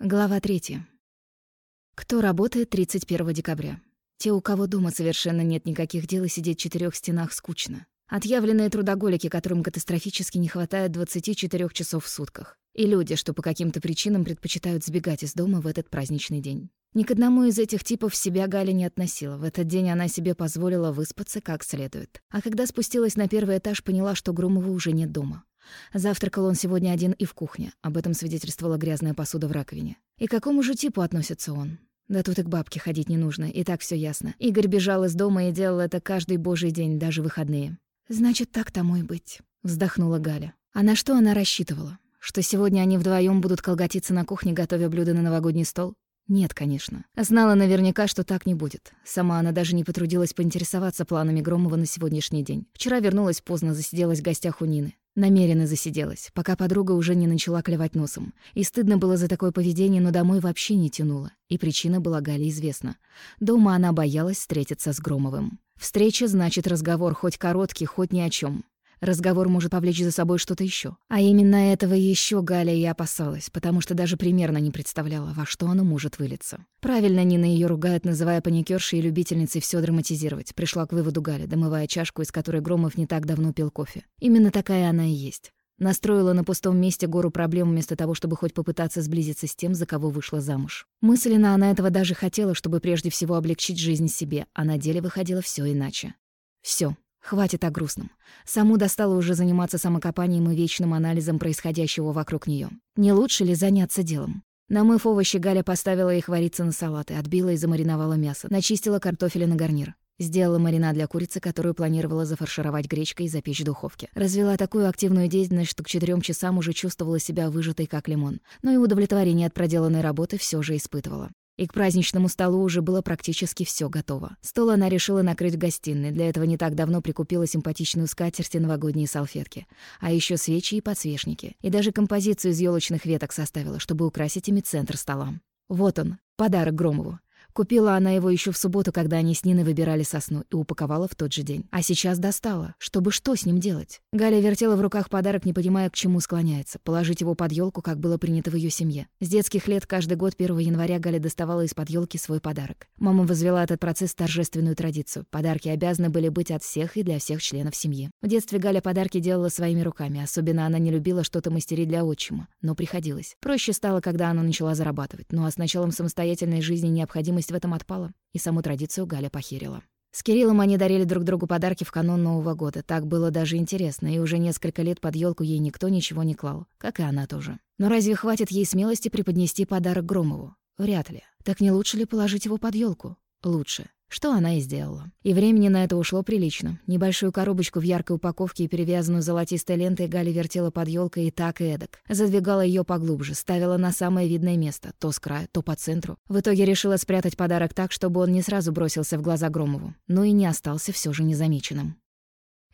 Глава 3. Кто работает 31 декабря? Те, у кого дома совершенно нет никаких дел и сидеть в четырех стенах скучно. Отъявленные трудоголики, которым катастрофически не хватает 24 часов в сутках. И люди, что по каким-то причинам предпочитают сбегать из дома в этот праздничный день. Ни к одному из этих типов себя Галя не относила. В этот день она себе позволила выспаться как следует. А когда спустилась на первый этаж, поняла, что Громова уже нет дома. Завтракал он сегодня один и в кухне. Об этом свидетельствовала грязная посуда в раковине. И к какому же типу относится он? Да тут и к бабке ходить не нужно, и так все ясно. Игорь бежал из дома и делал это каждый божий день, даже выходные. «Значит, так тому и быть», — вздохнула Галя. А на что она рассчитывала? Что сегодня они вдвоем будут колготиться на кухне, готовя блюда на новогодний стол? Нет, конечно. Знала наверняка, что так не будет. Сама она даже не потрудилась поинтересоваться планами Громова на сегодняшний день. Вчера вернулась поздно, засиделась в гостях у Нины. Намеренно засиделась, пока подруга уже не начала клевать носом. И стыдно было за такое поведение, но домой вообще не тянуло. И причина была Гале известна. Дома она боялась встретиться с Громовым. Встреча значит разговор хоть короткий, хоть ни о чем. Разговор может повлечь за собой что-то еще. А именно этого еще Галя и опасалась, потому что даже примерно не представляла, во что оно может вылиться. Правильно Нина ее ругает, называя паникершей и любительницей все драматизировать. Пришла к выводу Галя, домывая чашку, из которой Громов не так давно пил кофе. Именно такая она и есть. Настроила на пустом месте гору проблем вместо того, чтобы хоть попытаться сблизиться с тем, за кого вышла замуж. Мысленно она этого даже хотела, чтобы прежде всего облегчить жизнь себе, а на деле выходило все иначе. Все, Хватит о грустном. Саму достало уже заниматься самокопанием и вечным анализом происходящего вокруг нее. Не лучше ли заняться делом? Намыв овощи, Галя поставила их вариться на салаты, отбила и замариновала мясо, начистила картофеля на гарнир. Сделала маринад для курицы, которую планировала зафаршировать гречкой и запечь в духовке. Развела такую активную деятельность, что к четырем часам уже чувствовала себя выжатой как лимон. Но и удовлетворение от проделанной работы все же испытывала. И к праздничному столу уже было практически все готово. Стол она решила накрыть в гостиной. Для этого не так давно прикупила симпатичную скатерть и новогодние салфетки. А еще свечи и подсвечники. И даже композицию из елочных веток составила, чтобы украсить ими центр стола. Вот он, подарок Громову. Купила она его еще в субботу, когда они с Ниной выбирали сосну, и упаковала в тот же день. А сейчас достала. Чтобы что с ним делать? Галя вертела в руках подарок, не понимая, к чему склоняется. Положить его под елку, как было принято в ее семье. С детских лет каждый год 1 января Галя доставала из-под елки свой подарок. Мама возвела этот процесс в торжественную традицию. Подарки обязаны были быть от всех и для всех членов семьи. В детстве Галя подарки делала своими руками. Особенно она не любила что-то мастерить для отчима. Но приходилось. Проще стало, когда она начала зарабатывать. Ну а с началом самостоятельной жизни необходимость необходимость в этом отпала, и саму традицию Галя похерила. С Кириллом они дарили друг другу подарки в канун Нового года. Так было даже интересно, и уже несколько лет под елку ей никто ничего не клал, как и она тоже. Но разве хватит ей смелости преподнести подарок Громову? Вряд ли. Так не лучше ли положить его под елку? Лучше что она и сделала. И времени на это ушло прилично. Небольшую коробочку в яркой упаковке и перевязанную золотистой лентой Галя вертела под елкой и так, и эдак. Задвигала ее поглубже, ставила на самое видное место, то с края, то по центру. В итоге решила спрятать подарок так, чтобы он не сразу бросился в глаза Громову, но и не остался все же незамеченным.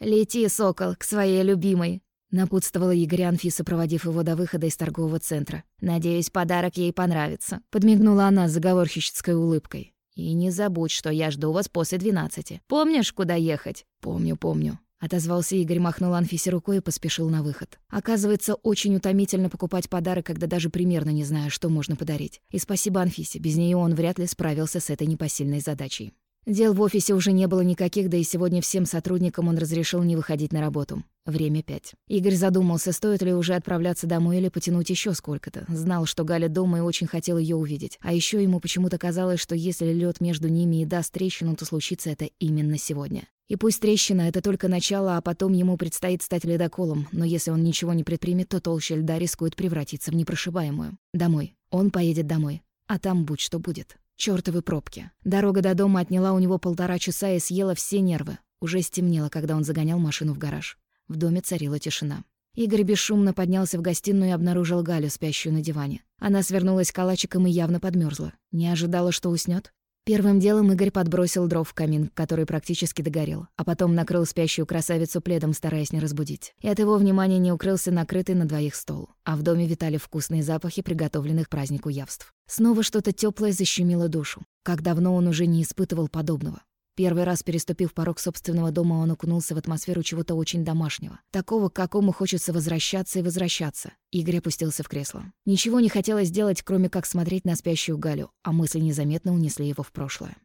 «Лети, сокол, к своей любимой!» Напутствовала Игоря Анфиса, проводив его до выхода из торгового центра. «Надеюсь, подарок ей понравится», — подмигнула она с заговорщической улыбкой. И не забудь, что я жду вас после двенадцати. Помнишь, куда ехать?» «Помню, помню». Отозвался Игорь, махнул Анфисе рукой и поспешил на выход. Оказывается, очень утомительно покупать подарок, когда даже примерно не знаешь, что можно подарить. И спасибо Анфисе, без нее он вряд ли справился с этой непосильной задачей. Дел в офисе уже не было никаких, да и сегодня всем сотрудникам он разрешил не выходить на работу. Время пять. Игорь задумался, стоит ли уже отправляться домой или потянуть еще сколько-то. Знал, что Галя дома и очень хотел ее увидеть. А еще ему почему-то казалось, что если лед между ними и даст трещину, то случится это именно сегодня. И пусть трещина — это только начало, а потом ему предстоит стать ледоколом, но если он ничего не предпримет, то толща льда рискует превратиться в непрошибаемую. Домой. Он поедет домой. А там будь что будет. Чёртовы пробки. Дорога до дома отняла у него полтора часа и съела все нервы. Уже стемнело, когда он загонял машину в гараж. В доме царила тишина. Игорь бесшумно поднялся в гостиную и обнаружил Галю, спящую на диване. Она свернулась калачиком и явно подмерзла. Не ожидала, что уснёт. Первым делом Игорь подбросил дров в камин, который практически догорел, а потом накрыл спящую красавицу пледом, стараясь не разбудить. И от его внимания не укрылся накрытый на двоих стол, а в доме витали вкусные запахи приготовленных празднику явств. Снова что-то тёплое защемило душу. Как давно он уже не испытывал подобного. Первый раз переступив порог собственного дома, он окунулся в атмосферу чего-то очень домашнего. Такого, к какому хочется возвращаться и возвращаться. Игорь опустился в кресло. Ничего не хотелось делать, кроме как смотреть на спящую Галю, а мысли незаметно унесли его в прошлое.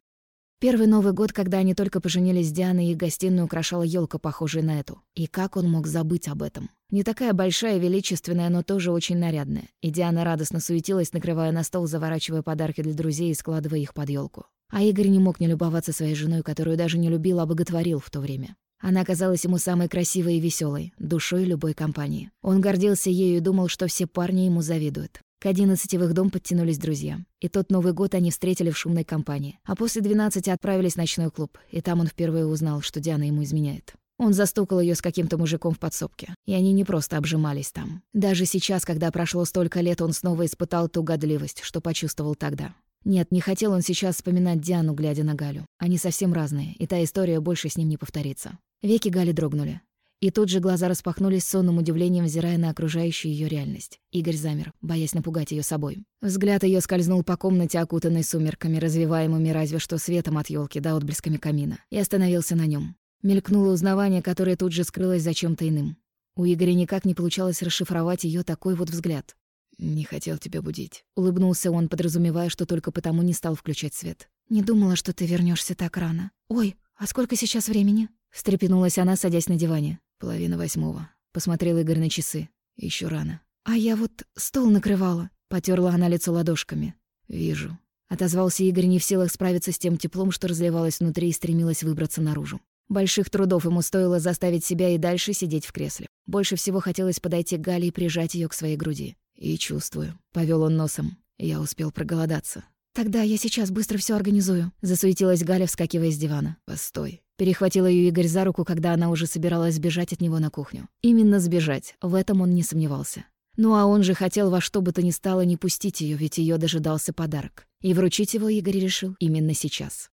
Первый Новый год, когда они только поженились с Дианой, их гостиную украшала елка, похожая на эту. И как он мог забыть об этом? Не такая большая величественная, но тоже очень нарядная. И Диана радостно суетилась, накрывая на стол, заворачивая подарки для друзей и складывая их под елку. А Игорь не мог не любоваться своей женой, которую даже не любил, а боготворил в то время. Она казалась ему самой красивой и веселой, душой любой компании. Он гордился ею и думал, что все парни ему завидуют. К одиннадцати в их дом подтянулись друзья. И тот Новый год они встретили в шумной компании. А после двенадцати отправились в ночной клуб. И там он впервые узнал, что Диана ему изменяет. Он застукал ее с каким-то мужиком в подсобке. И они не просто обжимались там. Даже сейчас, когда прошло столько лет, он снова испытал ту годливость, что почувствовал тогда. Нет, не хотел он сейчас вспоминать Диану, глядя на Галю. Они совсем разные, и та история больше с ним не повторится. Веки Гали дрогнули. И тут же глаза распахнулись сонным удивлением, взирая на окружающую ее реальность. Игорь замер, боясь напугать ее собой. Взгляд ее скользнул по комнате, окутанной сумерками, развиваемыми разве что светом от елки да отблесками камина, и остановился на нем. Мелькнуло узнавание, которое тут же скрылось за чем то иным. У Игоря никак не получалось расшифровать ее такой вот взгляд. «Не хотел тебя будить», — улыбнулся он, подразумевая, что только потому не стал включать свет. «Не думала, что ты вернешься так рано. Ой, а сколько сейчас времени?» Встрепенулась она, садясь на диване. Половина восьмого. Посмотрел Игорь на часы. Еще рано. А я вот стол накрывала. Потерла она лицо ладошками. Вижу. Отозвался Игорь не в силах справиться с тем теплом, что разливалось внутри и стремилось выбраться наружу. Больших трудов ему стоило заставить себя и дальше сидеть в кресле. Больше всего хотелось подойти к Гале и прижать ее к своей груди. И чувствую. Повел он носом. Я успел проголодаться. «Тогда я сейчас быстро все организую», — засуетилась Галя, вскакивая с дивана. «Постой». Перехватил ее Игорь за руку, когда она уже собиралась сбежать от него на кухню. Именно сбежать, в этом он не сомневался. Ну а он же хотел во что бы то ни стало не пустить ее, ведь ее дожидался подарок. И вручить его Игорь решил именно сейчас.